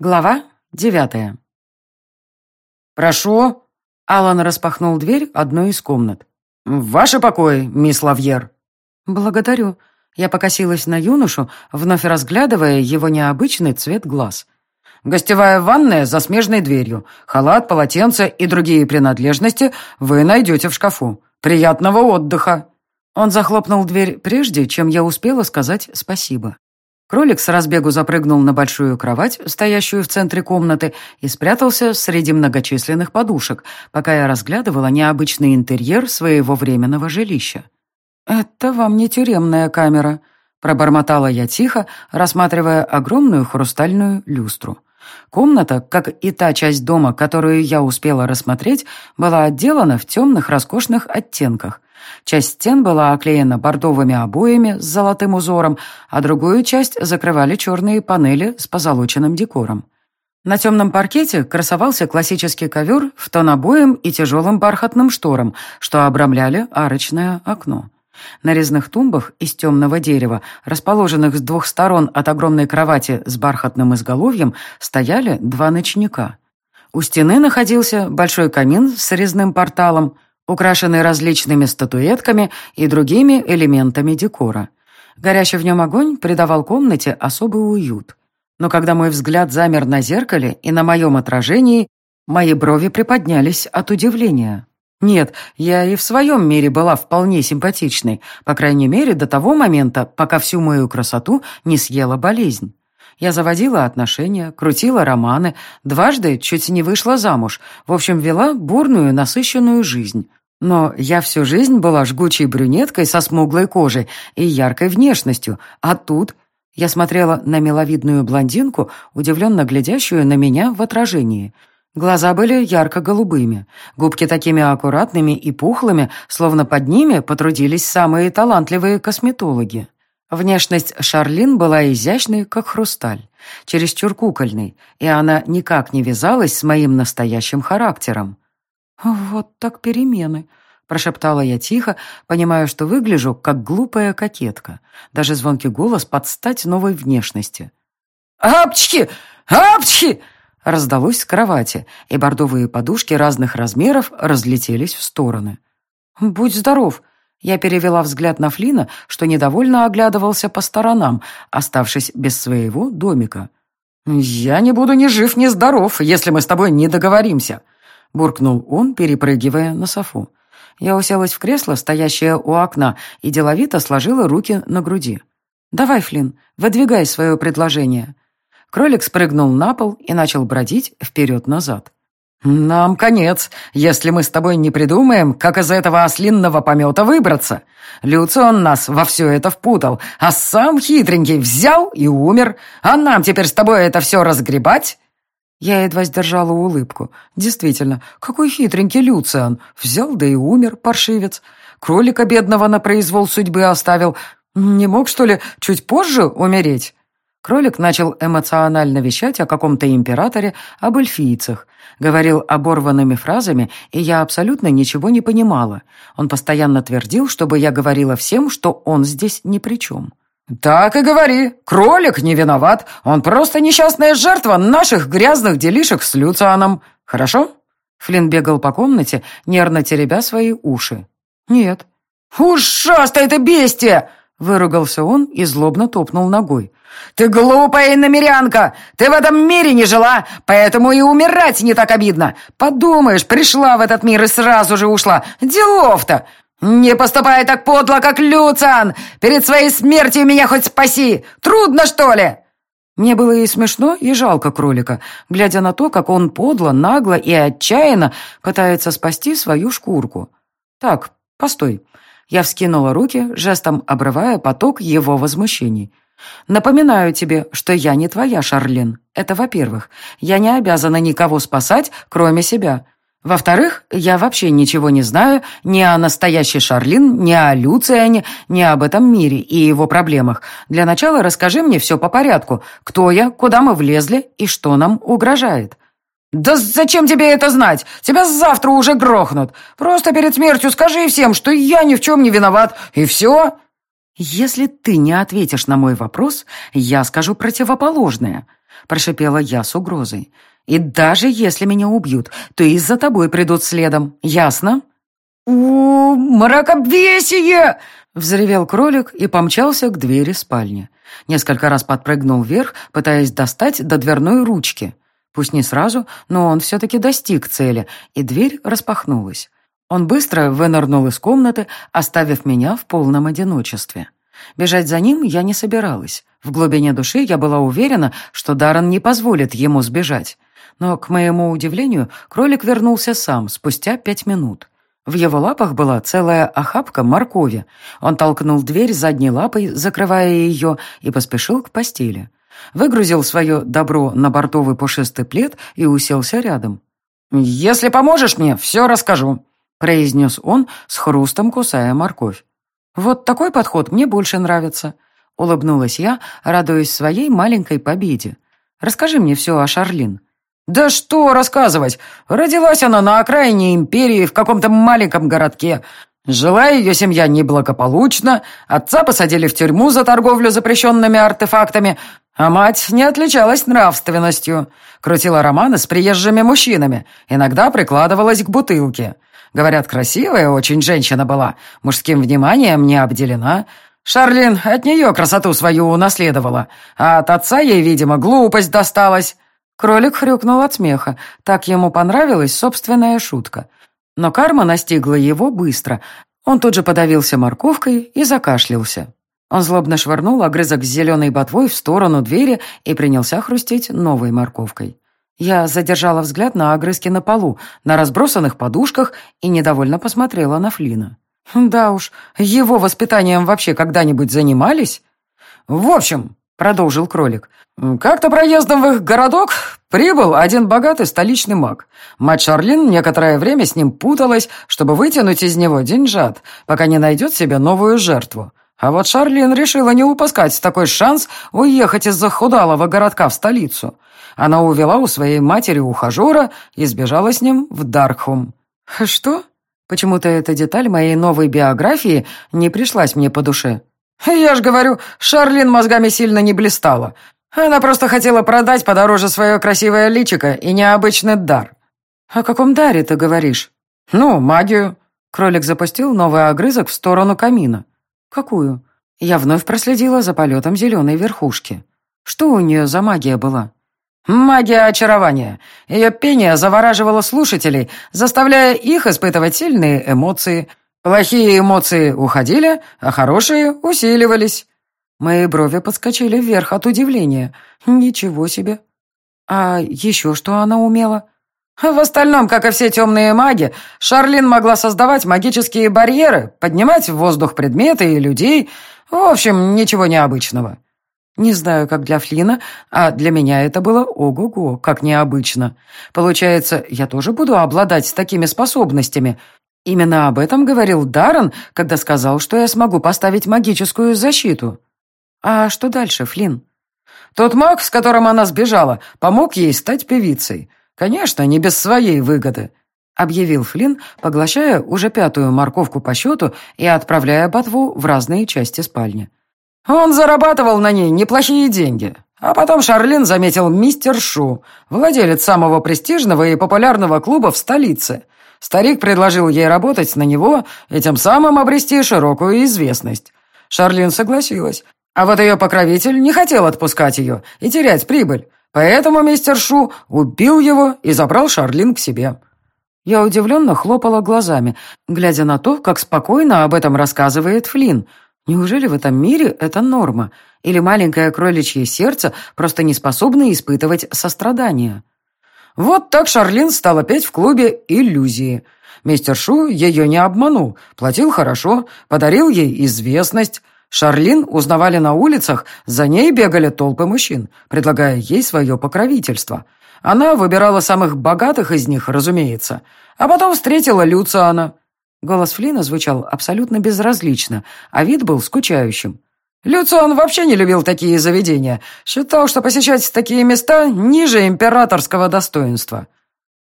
Глава девятая. «Прошу!» Алан распахнул дверь одной из комнат. «В ваше покой, мисс Лавьер!» «Благодарю». Я покосилась на юношу, вновь разглядывая его необычный цвет глаз. «Гостевая ванная за смежной дверью. Халат, полотенце и другие принадлежности вы найдете в шкафу. Приятного отдыха!» Он захлопнул дверь прежде, чем я успела сказать спасибо. Кролик с разбегу запрыгнул на большую кровать, стоящую в центре комнаты, и спрятался среди многочисленных подушек, пока я разглядывала необычный интерьер своего временного жилища. «Это вам не тюремная камера», — пробормотала я тихо, рассматривая огромную хрустальную люстру. Комната, как и та часть дома, которую я успела рассмотреть, была отделана в темных роскошных оттенках. Часть стен была оклеена бордовыми обоями с золотым узором, а другую часть закрывали черные панели с позолоченным декором. На темном паркете красовался классический ковер в тон обоям и тяжелым бархатным шторам, что обрамляли арочное окно. На резных тумбах из темного дерева, расположенных с двух сторон от огромной кровати с бархатным изголовьем, стояли два ночника. У стены находился большой камин с резным порталом – украшенный различными статуэтками и другими элементами декора. Горящий в нем огонь придавал комнате особый уют. Но когда мой взгляд замер на зеркале и на моем отражении, мои брови приподнялись от удивления. Нет, я и в своем мире была вполне симпатичной, по крайней мере, до того момента, пока всю мою красоту не съела болезнь. Я заводила отношения, крутила романы, дважды чуть не вышла замуж, в общем, вела бурную, насыщенную жизнь. Но я всю жизнь была жгучей брюнеткой со смуглой кожей и яркой внешностью, а тут я смотрела на миловидную блондинку, удивленно глядящую на меня в отражении. Глаза были ярко-голубыми, губки такими аккуратными и пухлыми, словно под ними потрудились самые талантливые косметологи. Внешность Шарлин была изящной, как хрусталь, чересчур кукольной, и она никак не вязалась с моим настоящим характером. «Вот так перемены», — прошептала я тихо, понимая, что выгляжу, как глупая кокетка. Даже звонкий голос под стать новой внешности. «Апчхи! Апчхи!» раздалось с кровати, и бордовые подушки разных размеров разлетелись в стороны. «Будь здоров!» Я перевела взгляд на Флина, что недовольно оглядывался по сторонам, оставшись без своего домика. «Я не буду ни жив, ни здоров, если мы с тобой не договоримся», — буркнул он, перепрыгивая на софу. Я уселась в кресло, стоящее у окна, и деловито сложила руки на груди. «Давай, Флинн, выдвигай свое предложение». Кролик спрыгнул на пол и начал бродить вперед-назад. «Нам конец, если мы с тобой не придумаем, как из этого ослинного помета выбраться. Люцион нас во все это впутал, а сам хитренький взял и умер. А нам теперь с тобой это все разгребать?» Я едва сдержала улыбку. Действительно, какой хитренький Люциан. Взял, да и умер, паршивец. Кролика бедного на произвол судьбы оставил. Не мог, что ли, чуть позже умереть? Кролик начал эмоционально вещать о каком-то императоре, об эльфийцах. Говорил оборванными фразами, и я абсолютно ничего не понимала. Он постоянно твердил, чтобы я говорила всем, что он здесь ни при чем. «Так и говори. Кролик не виноват. Он просто несчастная жертва наших грязных делишек с Люцианом. Хорошо?» Флинн бегал по комнате, нервно теребя свои уши. «Нет». «Ужасно это бестия!» Выругался он и злобно топнул ногой. «Ты глупая иномерянка! Ты в этом мире не жила, поэтому и умирать не так обидно! Подумаешь, пришла в этот мир и сразу же ушла! Делов-то! «Не поступай так подло, как Люциан! Перед своей смертью меня хоть спаси! Трудно, что ли?» Мне было и смешно, и жалко кролика, глядя на то, как он подло, нагло и отчаянно пытается спасти свою шкурку. «Так, постой». Я вскинула руки, жестом обрывая поток его возмущений. «Напоминаю тебе, что я не твоя, Шарлин. Это во-первых. Я не обязана никого спасать, кроме себя. Во-вторых, я вообще ничего не знаю ни о настоящей Шарлин, ни о Люциане, ни об этом мире и его проблемах. Для начала расскажи мне все по порядку. Кто я, куда мы влезли и что нам угрожает. «Да зачем тебе это знать? Тебя завтра уже грохнут. Просто перед смертью скажи всем, что я ни в чем не виноват, и все». «Если ты не ответишь на мой вопрос, я скажу противоположное». — прошипела я с угрозой. «И даже если меня убьют, то и за тобой придут следом. Ясно?» «У, мракобесие!» — взревел кролик и помчался к двери спальни. Несколько раз подпрыгнул вверх, пытаясь достать до дверной ручки. Пусть не сразу, но он все-таки достиг цели, и дверь распахнулась. Он быстро вынырнул из комнаты, оставив меня в полном одиночестве. Бежать за ним я не собиралась. В глубине души я была уверена, что Даррен не позволит ему сбежать. Но, к моему удивлению, кролик вернулся сам спустя пять минут. В его лапах была целая охапка моркови. Он толкнул дверь задней лапой, закрывая ее, и поспешил к постели. Выгрузил свое добро на бортовый пушистый плед и уселся рядом. «Если поможешь мне, все расскажу», — произнес он, с хрустом кусая морковь. «Вот такой подход мне больше нравится», — улыбнулась я, радуясь своей маленькой победе. «Расскажи мне все о Шарлин». «Да что рассказывать! Родилась она на окраине империи в каком-то маленьком городке. Жила ее семья неблагополучно, отца посадили в тюрьму за торговлю запрещенными артефактами, а мать не отличалась нравственностью. Крутила романы с приезжими мужчинами, иногда прикладывалась к бутылке. Говорят, красивая очень женщина была, мужским вниманием не обделена. Шарлин от нее красоту свою унаследовала, а от отца ей, видимо, глупость досталась. Кролик хрюкнул от смеха. Так ему понравилась собственная шутка. Но карма настигла его быстро. Он тут же подавился морковкой и закашлялся. Он злобно швырнул огрызок с зеленой ботвой в сторону двери и принялся хрустеть новой морковкой. Я задержала взгляд на огрызки на полу, на разбросанных подушках и недовольно посмотрела на Флина. Да уж, его воспитанием вообще когда-нибудь занимались? В общем, продолжил кролик. «Как-то проездом в их городок прибыл один богатый столичный маг. Мать Шарлин некоторое время с ним путалась, чтобы вытянуть из него деньжат, пока не найдет себе новую жертву. А вот Шарлин решила не упускать такой шанс уехать из захудалого городка в столицу. Она увела у своей матери ухажера и сбежала с ним в Даркхум». «Что?» Почему-то эта деталь моей новой биографии не пришлась мне по душе. «Я ж говорю, Шарлин мозгами сильно не блистала. Она просто хотела продать подороже свое красивое личико и необычный дар». «О каком даре ты говоришь?» «Ну, магию». Кролик запустил новый огрызок в сторону камина. «Какую?» Я вновь проследила за полетом зеленой верхушки. Что у нее за магия была? Магия очарования. Ее пение завораживало слушателей, заставляя их испытывать сильные эмоции. Плохие эмоции уходили, а хорошие усиливались. Мои брови подскочили вверх от удивления. Ничего себе. А еще что она умела? В остальном, как и все темные маги, Шарлин могла создавать магические барьеры, поднимать в воздух предметы и людей. В общем, ничего необычного. Не знаю, как для Флина, а для меня это было ого-го, как необычно. Получается, я тоже буду обладать такими способностями, Именно об этом говорил Даррен, когда сказал, что я смогу поставить магическую защиту. А что дальше, Флинн? Тот маг, с которым она сбежала, помог ей стать певицей. Конечно, не без своей выгоды, объявил Флинн, поглощая уже пятую морковку по счету и отправляя ботву в разные части спальни. Он зарабатывал на ней неплохие деньги. А потом Шарлин заметил мистер Шу, владелец самого престижного и популярного клуба в столице – Старик предложил ей работать на него и тем самым обрести широкую известность. Шарлин согласилась. А вот ее покровитель не хотел отпускать ее и терять прибыль. Поэтому мистер Шу убил его и забрал Шарлин к себе. Я удивленно хлопала глазами, глядя на то, как спокойно об этом рассказывает Флинн. Неужели в этом мире это норма? Или маленькое кроличье сердце просто не способно испытывать сострадание? Вот так Шарлин стала петь в клубе «Иллюзии». Мистер Шу ее не обманул, платил хорошо, подарил ей известность. Шарлин узнавали на улицах, за ней бегали толпы мужчин, предлагая ей свое покровительство. Она выбирала самых богатых из них, разумеется. А потом встретила Люциана. Голос Флина звучал абсолютно безразлично, а вид был скучающим. Люциан вообще не любил такие заведения. Считал, что посещать такие места ниже императорского достоинства.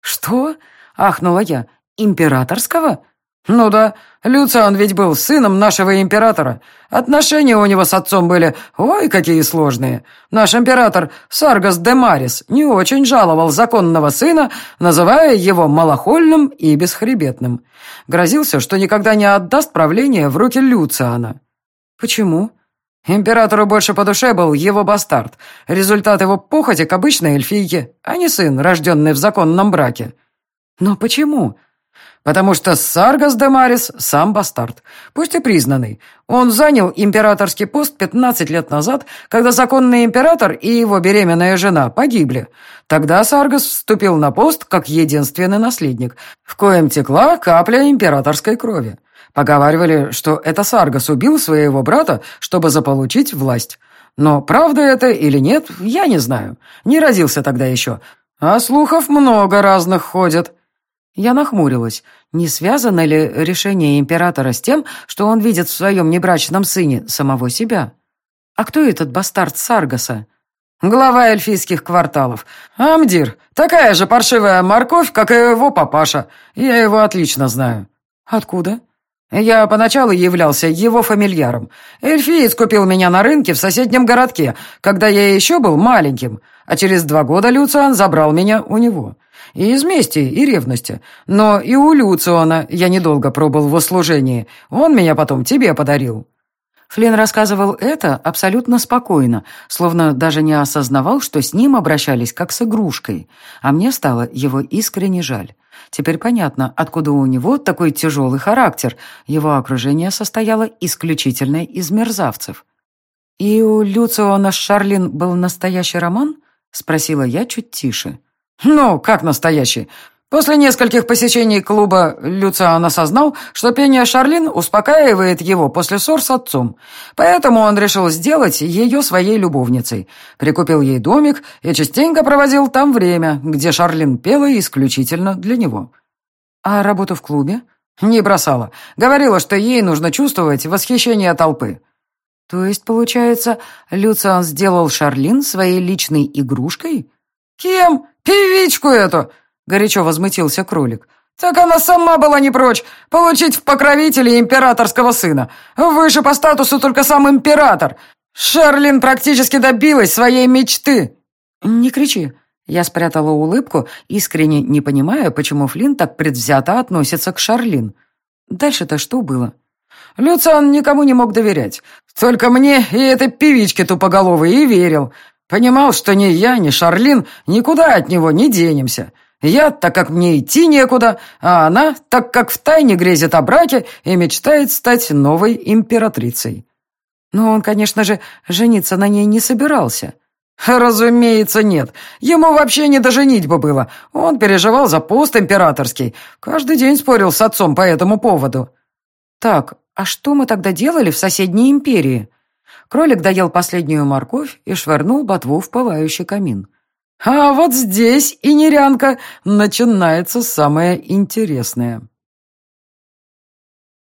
«Что?» — ахнула я. «Императорского?» «Ну да, Люциан ведь был сыном нашего императора. Отношения у него с отцом были, ой, какие сложные. Наш император Саргас де Марис не очень жаловал законного сына, называя его малохольным и бесхребетным. Грозился, что никогда не отдаст правление в руки Люциана». «Почему?» Императору больше по душе был его бастард, результат его похоти к обычной эльфийке, а не сын, рожденный в законном браке. «Но почему?» Потому что Саргас де Марис сам бастард, пусть и признанный. Он занял императорский пост 15 лет назад, когда законный император и его беременная жена погибли. Тогда Саргас вступил на пост как единственный наследник, в коем текла капля императорской крови. Поговаривали, что это Саргас убил своего брата, чтобы заполучить власть. Но правда это или нет, я не знаю. Не родился тогда еще. А слухов много разных ходят. Я нахмурилась. Не связано ли решение императора с тем, что он видит в своем небрачном сыне самого себя? А кто этот бастард Саргаса? Глава эльфийских кварталов. Амдир. Такая же паршивая морковь, как и его папаша. Я его отлично знаю. Откуда? Я поначалу являлся его фамильяром. Эльфиец купил меня на рынке в соседнем городке, когда я еще был маленьким, а через два года Люциан забрал меня у него. И из мести, и ревности. Но и у Люциона я недолго пробыл в услужении. Он меня потом тебе подарил». Флинн рассказывал это абсолютно спокойно, словно даже не осознавал, что с ним обращались как с игрушкой. А мне стало его искренне жаль. Теперь понятно, откуда у него такой тяжелый характер. Его окружение состояло исключительно из мерзавцев. «И у Люциона с Шарлин был настоящий роман?» — спросила я чуть тише. «Ну, как настоящий? После нескольких посещений клуба Люциан осознал, что пение Шарлин успокаивает его после ссор с отцом. Поэтому он решил сделать ее своей любовницей. Прикупил ей домик и частенько проводил там время, где Шарлин пела исключительно для него. А работу в клубе? Не бросала. Говорила, что ей нужно чувствовать восхищение толпы. То есть, получается, Люциан сделал Шарлин своей личной игрушкой? Кем? «Певичку эту!» — горячо возмутился кролик. «Так она сама была не прочь получить в покровителе императорского сына. Выше по статусу только сам император. Шарлин практически добилась своей мечты». «Не кричи». Я спрятала улыбку, искренне не понимая, почему Флинн так предвзято относится к Шарлин. Дальше-то что было? Люциан никому не мог доверять. Только мне и этой певичке тупоголовой и верил. Понимал, что ни я, ни Шарлин никуда от него не денемся. Я, так как мне идти некуда, а она, так как втайне грезит о браке и мечтает стать новой императрицей. Но он, конечно же, жениться на ней не собирался. Разумеется, нет. Ему вообще не до женитьбы было. Он переживал за пост императорский. Каждый день спорил с отцом по этому поводу. Так, а что мы тогда делали в соседней империи? Кролик доел последнюю морковь и швырнул ботву в пылающий камин. «А вот здесь, и нерянка, начинается самое интересное».